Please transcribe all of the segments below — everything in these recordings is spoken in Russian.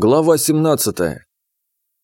Глава 17.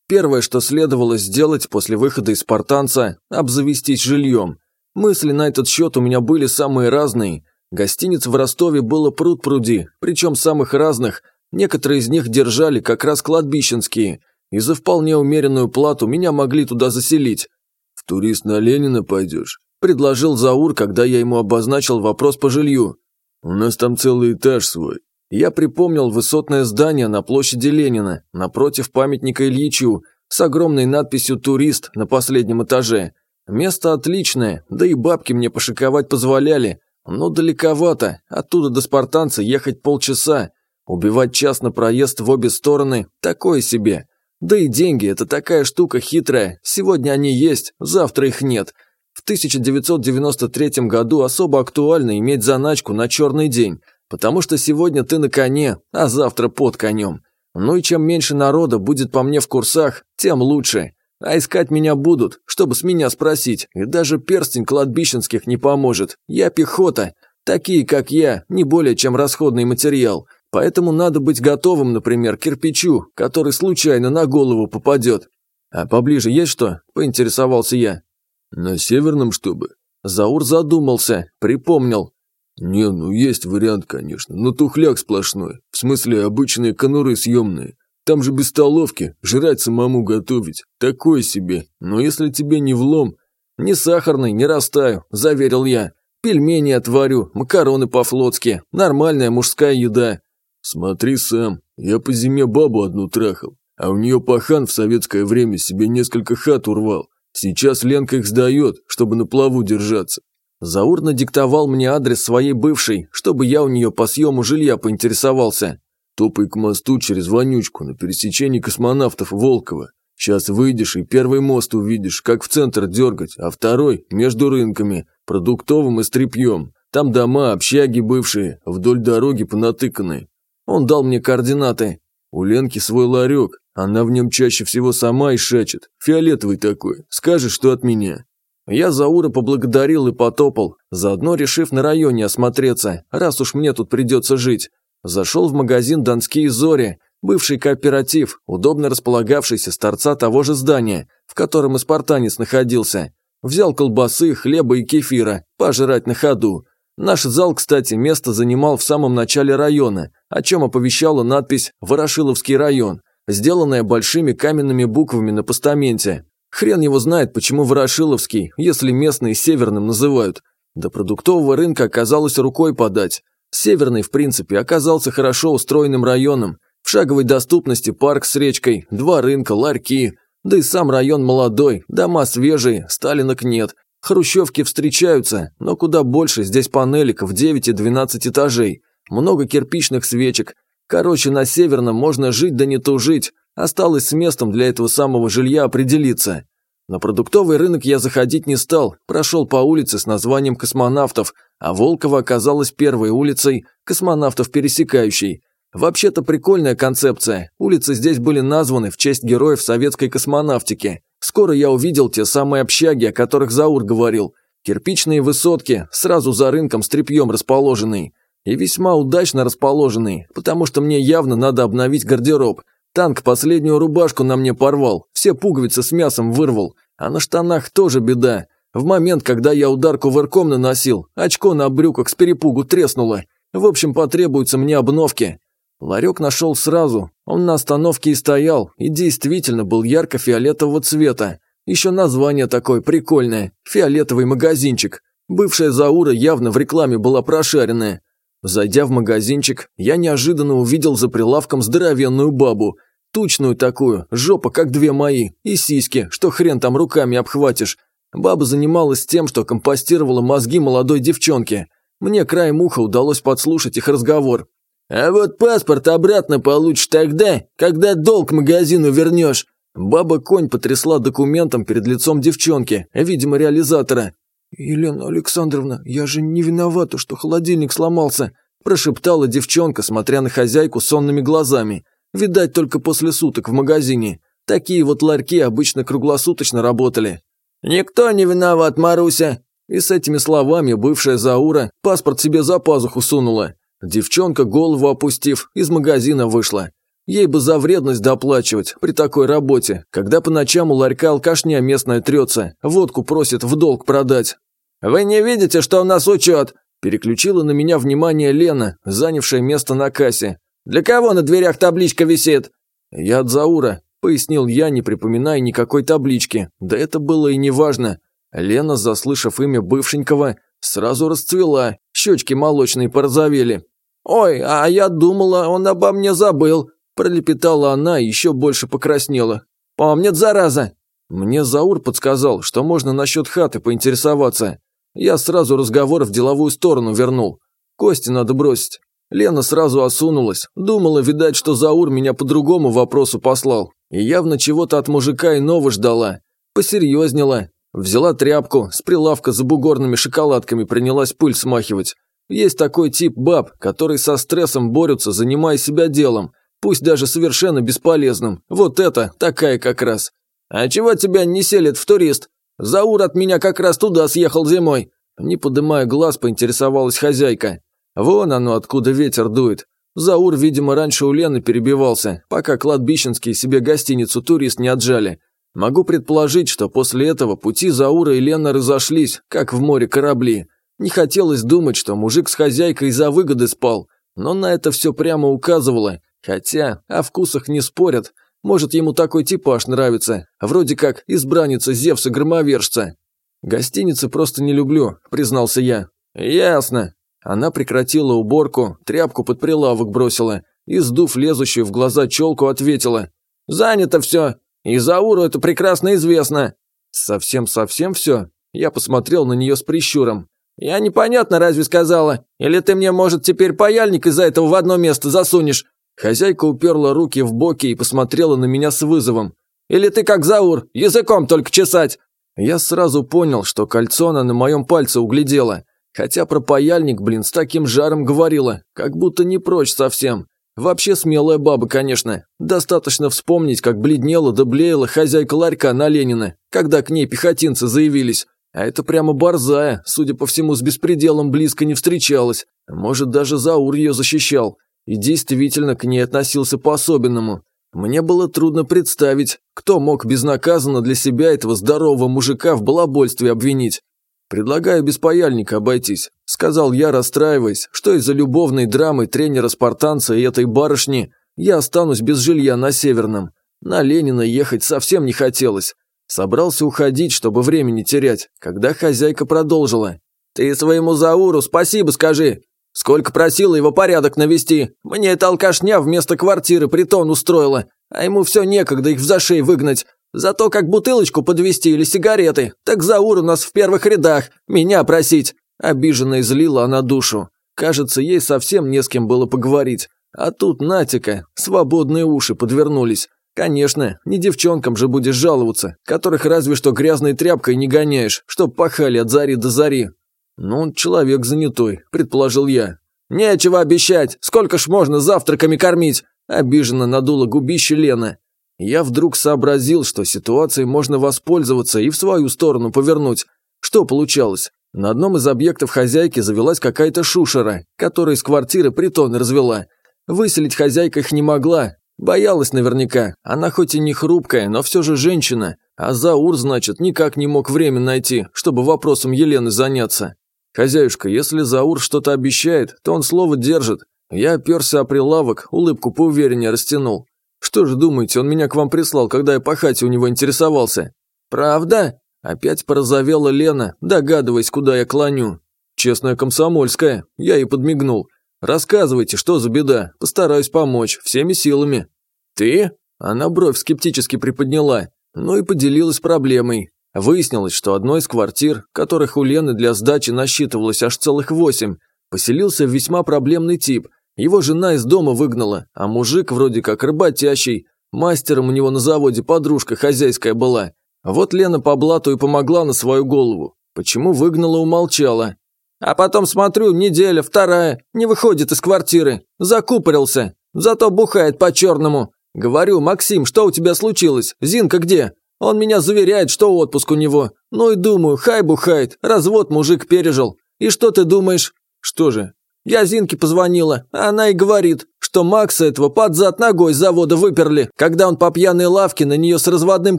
Первое, что следовало сделать после выхода из спартанца – обзавестись жильем. Мысли на этот счет у меня были самые разные. Гостиниц в Ростове было пруд-пруди, причем самых разных. Некоторые из них держали как раз кладбищенские, и за вполне умеренную плату меня могли туда заселить. «В турист на Ленина пойдешь?» – предложил Заур, когда я ему обозначил вопрос по жилью. «У нас там целый этаж свой, я припомнил высотное здание на площади Ленина, напротив памятника Ильичу, с огромной надписью «Турист» на последнем этаже. Место отличное, да и бабки мне пошиковать позволяли, но далековато, оттуда до спартанца ехать полчаса. Убивать час на проезд в обе стороны – такое себе. Да и деньги – это такая штука хитрая, сегодня они есть, завтра их нет. В 1993 году особо актуально иметь заначку на черный день – Потому что сегодня ты на коне, а завтра под конем. Ну и чем меньше народа будет по мне в курсах, тем лучше. А искать меня будут, чтобы с меня спросить, и даже перстень кладбищенских не поможет. Я пехота. Такие, как я, не более чем расходный материал. Поэтому надо быть готовым, например, к кирпичу, который случайно на голову попадет. А поближе есть что? Поинтересовался я. На северном, чтобы? Заур задумался, припомнил. «Не, ну есть вариант, конечно, но тухляк сплошной. В смысле, обычные конуры съемные. Там же без столовки, жрать самому готовить. Такое себе. Но если тебе не влом...» «Не сахарный, не растаю», – заверил я. «Пельмени отварю, макароны по-флотски. Нормальная мужская еда». «Смотри сам. Я по зиме бабу одну трахал, а у нее пахан в советское время себе несколько хат урвал. Сейчас Ленка их сдает, чтобы на плаву держаться. Заур надиктовал мне адрес своей бывшей, чтобы я у нее по съему жилья поинтересовался. Топай к мосту через Вонючку на пересечении космонавтов Волкова. Сейчас выйдешь и первый мост увидишь, как в центр дергать, а второй – между рынками, продуктовым и стрипьем. Там дома, общаги бывшие, вдоль дороги понатыканы. Он дал мне координаты. У Ленки свой ларек, она в нем чаще всего сама и шачет. Фиолетовый такой, скажешь, что от меня. Я Заура поблагодарил и потопал, заодно решив на районе осмотреться, раз уж мне тут придется жить. Зашел в магазин «Донские зори», бывший кооператив, удобно располагавшийся с торца того же здания, в котором и спартанец находился. Взял колбасы, хлеба и кефира, пожрать на ходу. Наш зал, кстати, место занимал в самом начале района, о чем оповещала надпись «Ворошиловский район», сделанная большими каменными буквами на постаменте. Хрен его знает, почему Ворошиловский, если местные северным называют. До продуктового рынка оказалось рукой подать. Северный, в принципе, оказался хорошо устроенным районом. В шаговой доступности парк с речкой, два рынка, ларьки. Да и сам район молодой, дома свежие, сталинок нет. Хрущевки встречаются, но куда больше, здесь панелек в 9 и 12 этажей. Много кирпичных свечек. Короче, на Северном можно жить да не тужить. Осталось с местом для этого самого жилья определиться. На продуктовый рынок я заходить не стал, прошел по улице с названием «Космонавтов», а Волково оказалась первой улицей космонавтов пересекающей. Вообще-то прикольная концепция. Улицы здесь были названы в честь героев советской космонавтики. Скоро я увидел те самые общаги, о которых Заур говорил. Кирпичные высотки, сразу за рынком с тряпьем расположенные. И весьма удачно расположенные, потому что мне явно надо обновить гардероб – Танк последнюю рубашку на мне порвал, все пуговицы с мясом вырвал, а на штанах тоже беда. В момент, когда я удар кувырком наносил, очко на брюках с перепугу треснуло. В общем, потребуются мне обновки. Ларек нашел сразу, он на остановке и стоял, и действительно был ярко-фиолетового цвета. Еще название такое прикольное – фиолетовый магазинчик. Бывшая Заура явно в рекламе была прошаренная. Зайдя в магазинчик, я неожиданно увидел за прилавком здоровенную бабу. Тучную такую, жопа как две мои, и сиськи, что хрен там руками обхватишь. Баба занималась тем, что компостировала мозги молодой девчонке. Мне краем уха удалось подслушать их разговор. «А вот паспорт обратно получишь тогда, когда долг магазину вернешь». Баба-конь потрясла документом перед лицом девчонки, видимо, реализатора. «Елена Александровна, я же не виновата, что холодильник сломался», прошептала девчонка, смотря на хозяйку сонными глазами. Видать, только после суток в магазине. Такие вот ларьки обычно круглосуточно работали. «Никто не виноват, Маруся!» И с этими словами бывшая Заура паспорт себе за пазуху сунула. Девчонка, голову опустив, из магазина вышла. Ей бы за вредность доплачивать при такой работе, когда по ночам у ларька алкашня местная трется, водку просит в долг продать. «Вы не видите, что у нас учет?» Переключила на меня внимание Лена, занявшая место на кассе. «Для кого на дверях табличка висит?» «Я от Заура», – пояснил я, не припоминая никакой таблички. Да это было и неважно. Лена, заслышав имя бывшенького, сразу расцвела, щечки молочные порозовели. «Ой, а я думала, он обо мне забыл», Пролепетала она и еще больше покраснела. «Помнит, зараза!» Мне Заур подсказал, что можно насчет хаты поинтересоваться. Я сразу разговор в деловую сторону вернул. Кости надо бросить. Лена сразу осунулась. Думала, видать, что Заур меня по другому вопросу послал. И явно чего-то от мужика иного ждала. Посерьезнела. Взяла тряпку, с прилавка за бугорными шоколадками принялась пыль смахивать. Есть такой тип баб, который со стрессом борются, занимая себя делом – пусть даже совершенно бесполезным. Вот это, такая как раз. А чего тебя не селит в турист? Заур от меня как раз туда съехал зимой. Не подымая глаз, поинтересовалась хозяйка. Вон оно, откуда ветер дует. Заур, видимо, раньше у Лены перебивался, пока кладбищенские себе гостиницу турист не отжали. Могу предположить, что после этого пути Заура и Лена разошлись, как в море корабли. Не хотелось думать, что мужик с хозяйкой из-за выгоды спал, но на это все прямо указывало, Хотя, о вкусах не спорят. Может, ему такой типаж нравится, вроде как избранница Зевса-громовержца. Гостиницы просто не люблю, признался я. Ясно. Она прекратила уборку, тряпку под прилавок бросила и, сдув лезущую в глаза челку, ответила. «Занято все. И Зауру это прекрасно известно». «Совсем-совсем все?» Я посмотрел на нее с прищуром. «Я непонятно разве сказала? Или ты мне, может, теперь паяльник из-за этого в одно место засунешь? Хозяйка уперла руки в боки и посмотрела на меня с вызовом. «Или ты как Заур, языком только чесать!» Я сразу понял, что кольцо она на моем пальце углядела. Хотя про паяльник, блин, с таким жаром говорила, как будто не прочь совсем. Вообще смелая баба, конечно. Достаточно вспомнить, как бледнела да блеяла хозяйка ларька на Ленина, когда к ней пехотинцы заявились. А это прямо борзая, судя по всему, с беспределом близко не встречалась. Может, даже Заур ее защищал и действительно к ней относился по-особенному. Мне было трудно представить, кто мог безнаказанно для себя этого здорового мужика в балабольстве обвинить. «Предлагаю без паяльника обойтись», – сказал я, расстраиваясь, что из-за любовной драмы тренера-спартанца и этой барышни я останусь без жилья на Северном. На Ленина ехать совсем не хотелось. Собрался уходить, чтобы времени терять, когда хозяйка продолжила. «Ты своему Зауру спасибо скажи. Сколько просила его порядок навести. Мне эта алкашня вместо квартиры притон устроила, а ему все некогда их в зашей выгнать. Зато как бутылочку подвести или сигареты, так Заур у нас в первых рядах, меня просить». Обиженно излила она душу. Кажется, ей совсем не с кем было поговорить. А тут Натика, свободные уши подвернулись. Конечно, не девчонкам же будешь жаловаться, которых разве что грязной тряпкой не гоняешь, чтоб пахали от зари до зари. «Ну, человек занятой», – предположил я. «Нечего обещать! Сколько ж можно завтраками кормить?» – обиженно надула губище Лена. Я вдруг сообразил, что ситуацией можно воспользоваться и в свою сторону повернуть. Что получалось? На одном из объектов хозяйки завелась какая-то шушера, которая из квартиры притон развела. Выселить хозяйка их не могла. Боялась наверняка. Она хоть и не хрупкая, но все же женщина. А Заур, значит, никак не мог время найти, чтобы вопросом Елены заняться. «Хозяюшка, если Заур что-то обещает, то он слово держит. Я оперся о прилавок, улыбку поувереннее растянул. Что же думаете, он меня к вам прислал, когда я по хате у него интересовался?» «Правда?» Опять порозовела Лена, догадываясь, куда я клоню. «Честная комсомольская», я ей подмигнул. «Рассказывайте, что за беда, постараюсь помочь, всеми силами». «Ты?» Она бровь скептически приподняла, но и поделилась проблемой. Выяснилось, что одной из квартир, которых у Лены для сдачи насчитывалось аж целых восемь, поселился весьма проблемный тип. Его жена из дома выгнала, а мужик вроде как работящий. Мастером у него на заводе подружка хозяйская была. Вот Лена по блату и помогла на свою голову. Почему выгнала, умолчала. А потом смотрю, неделя, вторая, не выходит из квартиры. Закупорился. Зато бухает по-черному. Говорю, Максим, что у тебя случилось? Зинка где? Он меня заверяет, что отпуск у него. Ну и думаю, хай бухает, развод мужик пережил. И что ты думаешь? Что же? Я Зинке позвонила, а она и говорит, что Макса этого под зад ногой с завода выперли, когда он по пьяной лавке на нее с разводным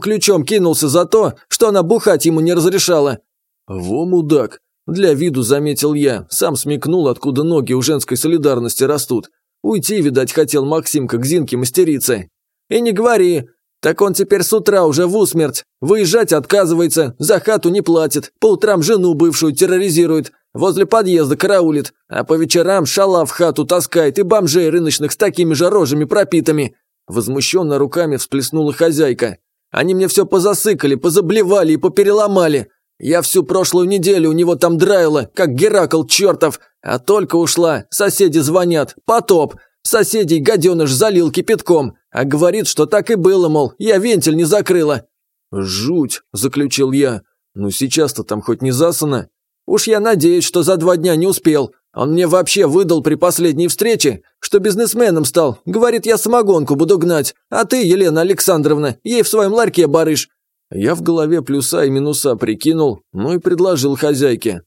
ключом кинулся за то, что она бухать ему не разрешала. Во мудак. Для виду заметил я, сам смекнул, откуда ноги у женской солидарности растут. Уйти, видать, хотел Максимка к Зинке мастерице. И не говори. Так он теперь с утра уже в усмерть. Выезжать отказывается, за хату не платит, по утрам жену бывшую терроризирует, возле подъезда караулит, а по вечерам шала в хату таскает и бомжей рыночных с такими же рожами пропитами. Возмущенно руками всплеснула хозяйка. Они мне все позасыкали, позаблевали и попереломали. Я всю прошлую неделю у него там драила, как Геракл чертов, а только ушла, соседи звонят, потоп. Соседей гаденыш залил кипятком, а говорит, что так и было, мол, я вентиль не закрыла. «Жуть», – заключил я. «Ну сейчас-то там хоть не засано?» «Уж я надеюсь, что за два дня не успел. Он мне вообще выдал при последней встрече, что бизнесменом стал. Говорит, я самогонку буду гнать, а ты, Елена Александровна, ей в своем ларьке барышь. Я в голове плюса и минуса прикинул, ну и предложил хозяйке.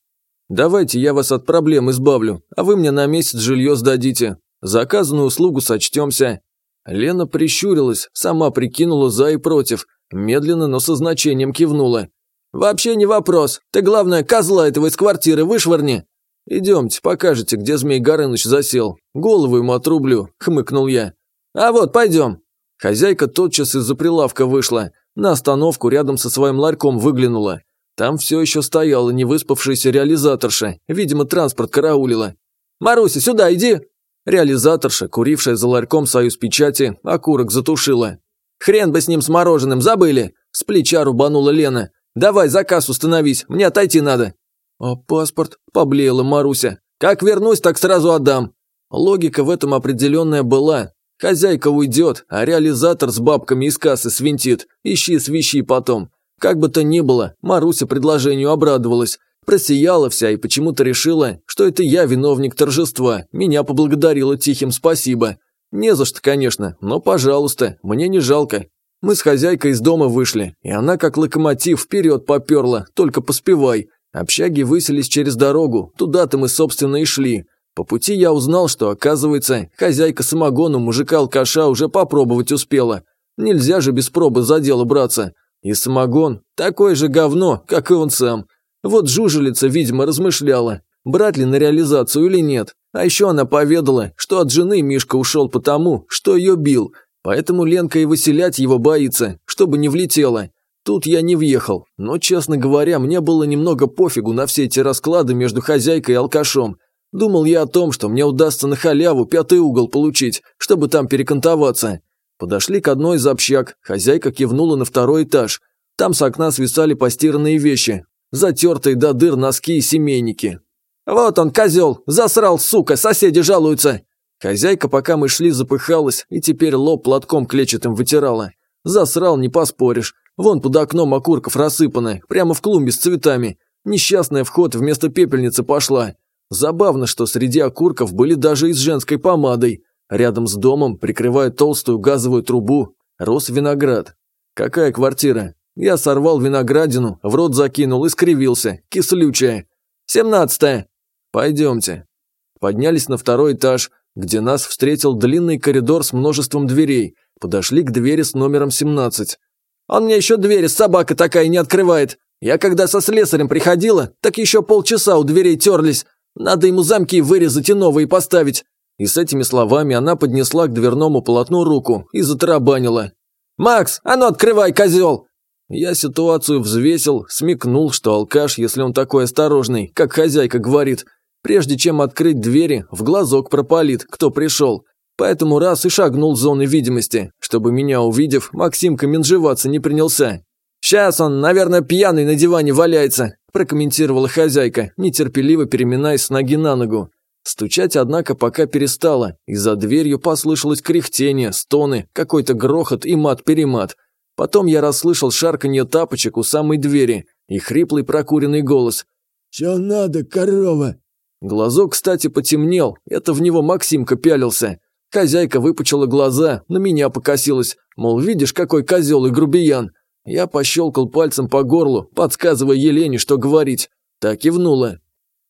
«Давайте я вас от проблем избавлю, а вы мне на месяц жилье сдадите. Заказанную услугу сочтемся». Лена прищурилась, сама прикинула за и против, медленно, но со значением кивнула. «Вообще не вопрос. Ты, главное, козла этого из квартиры вышвырни». «Идемте, покажете, где Змей Горыныч засел. Голову ему отрублю», – хмыкнул я. «А вот, пойдем». Хозяйка тотчас из-за прилавка вышла, на остановку рядом со своим ларьком выглянула. Там все еще стояла невыспавшаяся реализаторша, видимо, транспорт караулила. «Маруся, сюда иди!» Реализаторша, курившая за ларьком союз печати, окурок затушила. «Хрен бы с ним с мороженым, забыли!» С плеча рубанула Лена. «Давай, заказ установись, мне отойти надо». «А паспорт?» – поблеяла Маруся. «Как вернусь, так сразу отдам». Логика в этом определенная была, Хозяйка уйдет, а реализатор с бабками из кассы свинтит. Ищи свищи потом. Как бы то ни было, Маруся предложению обрадовалась. Просияла вся и почему-то решила, что это я виновник торжества. Меня поблагодарила тихим спасибо. Не за что, конечно, но пожалуйста, мне не жалко. Мы с хозяйкой из дома вышли, и она как локомотив вперед поперла, только поспевай. Общаги выселись через дорогу, туда-то мы, собственно, и шли. По пути я узнал, что, оказывается, хозяйка самогону мужика-алкаша уже попробовать успела. Нельзя же без пробы за дело браться. И самогон – такое же говно, как и он сам. Вот жужелица, видимо, размышляла, брать ли на реализацию или нет. А еще она поведала, что от жены Мишка ушел потому, что ее бил. Поэтому Ленка и выселять его боится, чтобы не влетела. Тут я не въехал, но, честно говоря, мне было немного пофигу на все эти расклады между хозяйкой и алкашом. Думал я о том, что мне удастся на халяву пятый угол получить, чтобы там перекантоваться. Подошли к одной из общак, хозяйка кивнула на второй этаж. Там с окна свисали постиранные вещи, затертые до дыр носки и семейники. «Вот он, козел! Засрал, сука! Соседи жалуются!» Хозяйка, пока мы шли, запыхалась и теперь лоб платком клетчатым вытирала. Засрал, не поспоришь. Вон под окном окурков рассыпаны, прямо в клумбе с цветами. Несчастная вход вместо пепельницы пошла. Забавно, что среди окурков были даже и с женской помадой. Рядом с домом, прикрывая толстую газовую трубу, рос виноград. Какая квартира? Я сорвал виноградину, в рот закинул и скривился, кислючая. «Семнадцатая!» «Пойдемте». Поднялись на второй этаж, где нас встретил длинный коридор с множеством дверей. Подошли к двери с номером 17. «Он мне еще двери, собака такая не открывает. Я когда со слесарем приходила, так еще полчаса у дверей терлись. Надо ему замки вырезать и новые поставить». И с этими словами она поднесла к дверному полотну руку и затарабанила. «Макс, а ну открывай, козел!» Я ситуацию взвесил, смекнул, что алкаш, если он такой осторожный, как хозяйка говорит, прежде чем открыть двери, в глазок пропалит, кто пришел. Поэтому раз и шагнул в зоны видимости, чтобы меня увидев, Максимка менжеваться не принялся. «Сейчас он, наверное, пьяный на диване валяется прокомментировала хозяйка, нетерпеливо переминаясь с ноги на ногу. Стучать, однако, пока перестала, и за дверью послышалось кряхтение, стоны, какой-то грохот и мат-перемат. Потом я расслышал шарканье тапочек у самой двери и хриплый прокуренный голос. «Чё надо, корова?» Глазок, кстати, потемнел, это в него Максимка пялился. Хозяйка выпучила глаза, на меня покосилась, мол, видишь, какой козел и грубиян. Я пощелкал пальцем по горлу, подсказывая Елене, что говорить. Так кивнула.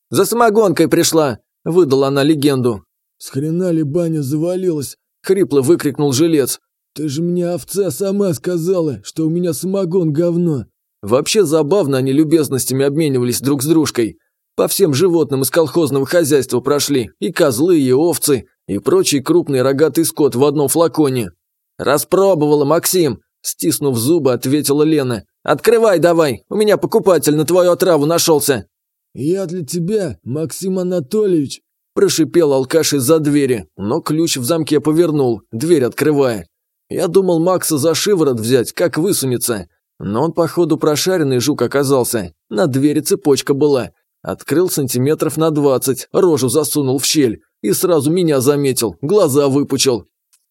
«За самогонкой пришла», – выдала она легенду. С хрена ли баня завалилась?» – хрипло выкрикнул жилец. «Ты же мне, овца, сама сказала, что у меня самогон говно!» Вообще забавно они любезностями обменивались друг с дружкой. По всем животным из колхозного хозяйства прошли, и козлы, и овцы, и прочий крупный рогатый скот в одном флаконе. «Распробовала, Максим!» – стиснув зубы, ответила Лена. «Открывай давай, у меня покупатель на твою отраву нашелся!» «Я для тебя, Максим Анатольевич!» – прошипел алкаш из-за двери, но ключ в замке повернул, дверь открывая. Я думал Макса за шиворот взять, как высунется. Но он, походу, прошаренный жук оказался. На двери цепочка была. Открыл сантиметров на двадцать, рожу засунул в щель. И сразу меня заметил, глаза выпучил.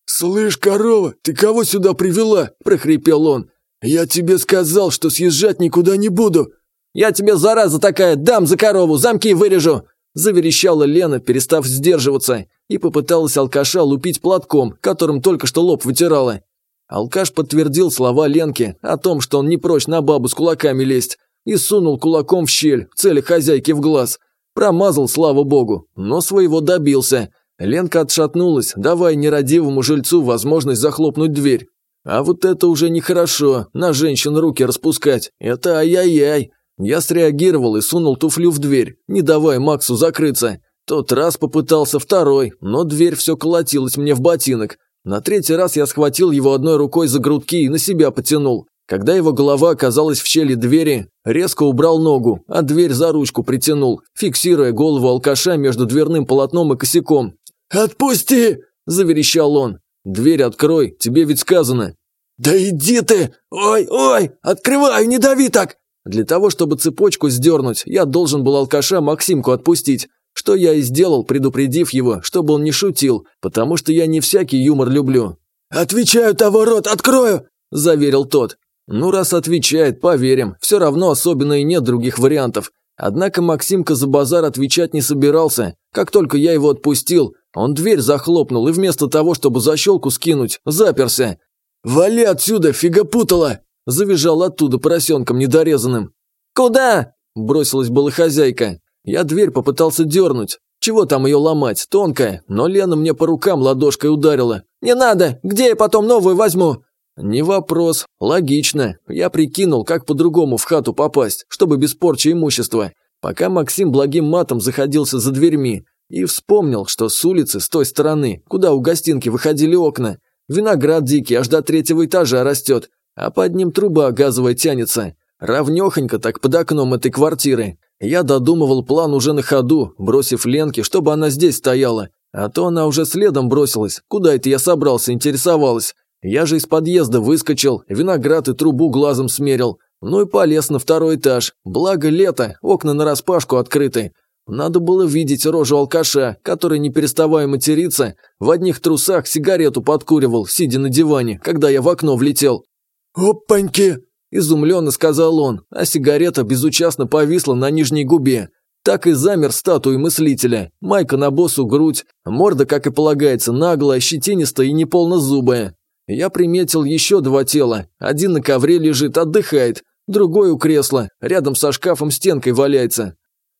«Слышь, корова, ты кого сюда привела?» – прохрипел он. «Я тебе сказал, что съезжать никуда не буду». «Я тебе, зараза такая, дам за корову, замки вырежу!» Заверещала Лена, перестав сдерживаться, и попыталась алкаша лупить платком, которым только что лоб вытирала. Алкаш подтвердил слова Ленки о том, что он не прочь на бабу с кулаками лезть, и сунул кулаком в щель, цели хозяйки в глаз. Промазал, слава богу, но своего добился. Ленка отшатнулась, давая нерадивому жильцу возможность захлопнуть дверь. А вот это уже нехорошо, на женщин руки распускать. Это ай-яй-яй. Я среагировал и сунул туфлю в дверь, не давая Максу закрыться. Тот раз попытался второй, но дверь все колотилась мне в ботинок. На третий раз я схватил его одной рукой за грудки и на себя потянул. Когда его голова оказалась в щели двери, резко убрал ногу, а дверь за ручку притянул, фиксируя голову алкаша между дверным полотном и косяком. «Отпусти!» – заверещал он. «Дверь открой, тебе ведь сказано». «Да иди ты! Ой, ой! Открывай, не дави так!» Для того, чтобы цепочку сдернуть, я должен был алкаша Максимку отпустить. Что я и сделал, предупредив его, чтобы он не шутил, потому что я не всякий юмор люблю. «Отвечаю, того рот открою!» – заверил тот. Ну, раз отвечает, поверим, все равно особенно и нет других вариантов. Однако Максимка за базар отвечать не собирался. Как только я его отпустил, он дверь захлопнул и вместо того, чтобы защелку скинуть, заперся. «Вали отсюда, фига путала!» Завизжал оттуда поросенком недорезанным. «Куда?» – бросилась была хозяйка. Я дверь попытался дернуть. Чего там ее ломать, тонкая, но Лена мне по рукам ладошкой ударила. «Не надо! Где я потом новую возьму?» «Не вопрос. Логично. Я прикинул, как по-другому в хату попасть, чтобы без порчи имущества. Пока Максим благим матом заходился за дверьми. И вспомнил, что с улицы, с той стороны, куда у гостинки выходили окна, виноград дикий аж до третьего этажа растет, а под ним труба газовая тянется. Равнёхонько так под окном этой квартиры. Я додумывал план уже на ходу, бросив Ленке, чтобы она здесь стояла. А то она уже следом бросилась. Куда это я собрался, интересовалась. Я же из подъезда выскочил, виноград и трубу глазом смерил. Ну и полез на второй этаж. Благо лето, окна нараспашку открыты. Надо было видеть рожу алкаша, который, не переставая материться, в одних трусах сигарету подкуривал, сидя на диване, когда я в окно влетел. «Опаньки!» – изумленно сказал он, а сигарета безучастно повисла на нижней губе. Так и замер статуей мыслителя. Майка на боссу грудь, морда, как и полагается, наглая, щетинистая и неполнозубая. Я приметил еще два тела. Один на ковре лежит, отдыхает. Другой у кресла, рядом со шкафом стенкой валяется.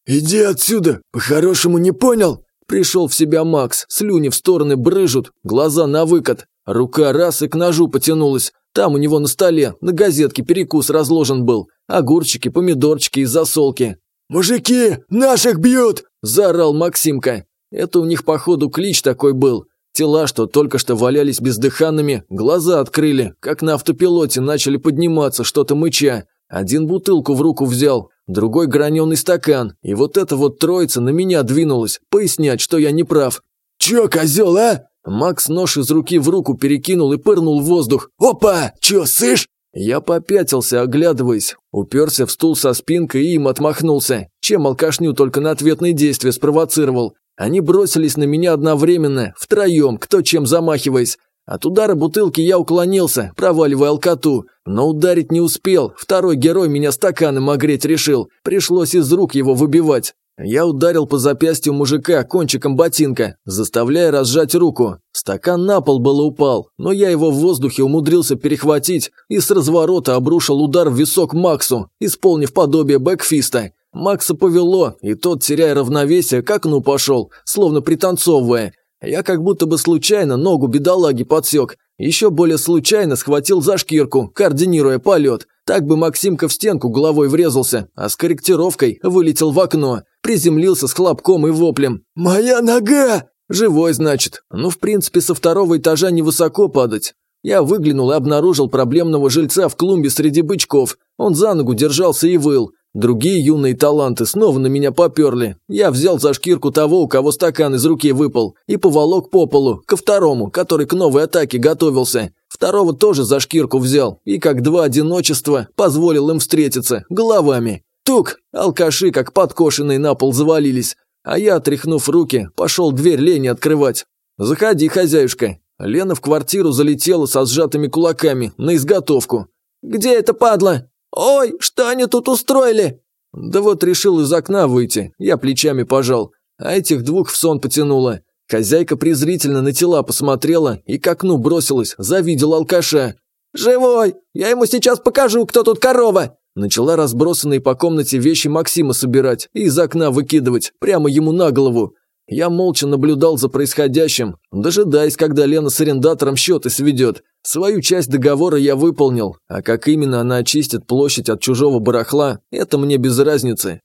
«Иди отсюда, по-хорошему не понял?» Пришел в себя Макс, слюни в стороны брыжут, глаза на выкат. Рука раз и к ножу потянулась. Там у него на столе, на газетке перекус разложен был. Огурчики, помидорчики и засолки. «Мужики, наших бьют!» – заорал Максимка. Это у них, походу, клич такой был. Тела, что только что валялись бездыханными, глаза открыли, как на автопилоте начали подниматься, что-то мыча. Один бутылку в руку взял, другой граненый стакан, и вот эта вот троица на меня двинулась, пояснять, что я не прав. «Чё, козел, а?» Макс нож из руки в руку перекинул и пырнул в воздух. «Опа! Чё, сышь?» Я попятился, оглядываясь, уперся в стул со спинкой и им отмахнулся, чем алкашню только на ответные действия спровоцировал. Они бросились на меня одновременно, втроем, кто чем замахиваясь. От удара бутылки я уклонился, проваливая алкоту, но ударить не успел, второй герой меня стаканом огреть решил, пришлось из рук его выбивать. Я ударил по запястью мужика кончиком ботинка, заставляя разжать руку. Стакан на пол было упал, но я его в воздухе умудрился перехватить и с разворота обрушил удар в висок Максу, исполнив подобие бэкфиста. Макса повело, и тот, теряя равновесие, к окну пошел, словно пританцовывая. Я как будто бы случайно ногу бедолаги подсек. Еще более случайно схватил за шкирку, координируя полет. Так бы Максимка в стенку головой врезался, а с корректировкой вылетел в окно. Приземлился с хлопком и воплем. «Моя нога!» Живой, значит. Ну, в принципе, со второго этажа невысоко падать. Я выглянул и обнаружил проблемного жильца в клумбе среди бычков. Он за ногу держался и выл. Другие юные таланты снова на меня поперли. Я взял за шкирку того, у кого стакан из руки выпал, и поволок по полу, ко второму, который к новой атаке готовился. Второго тоже за шкирку взял, и как два одиночества позволил им встретиться, головами. Тук! Алкаши, как подкошенные, на пол завалились. А я, отряхнув руки, пошел дверь Лене открывать. «Заходи, хозяюшка». Лена в квартиру залетела со сжатыми кулаками, на изготовку. «Где это падла?» «Ой, что они тут устроили?» «Да вот решил из окна выйти», я плечами пожал, а этих двух в сон потянуло. Хозяйка презрительно на тела посмотрела и к окну бросилась, завидела алкаша. «Живой! Я ему сейчас покажу, кто тут корова!» Начала разбросанные по комнате вещи Максима собирать и из окна выкидывать, прямо ему на голову. Я молча наблюдал за происходящим, дожидаясь, когда Лена с арендатором счеты сведет. Свою часть договора я выполнил, а как именно она очистит площадь от чужого барахла, это мне без разницы.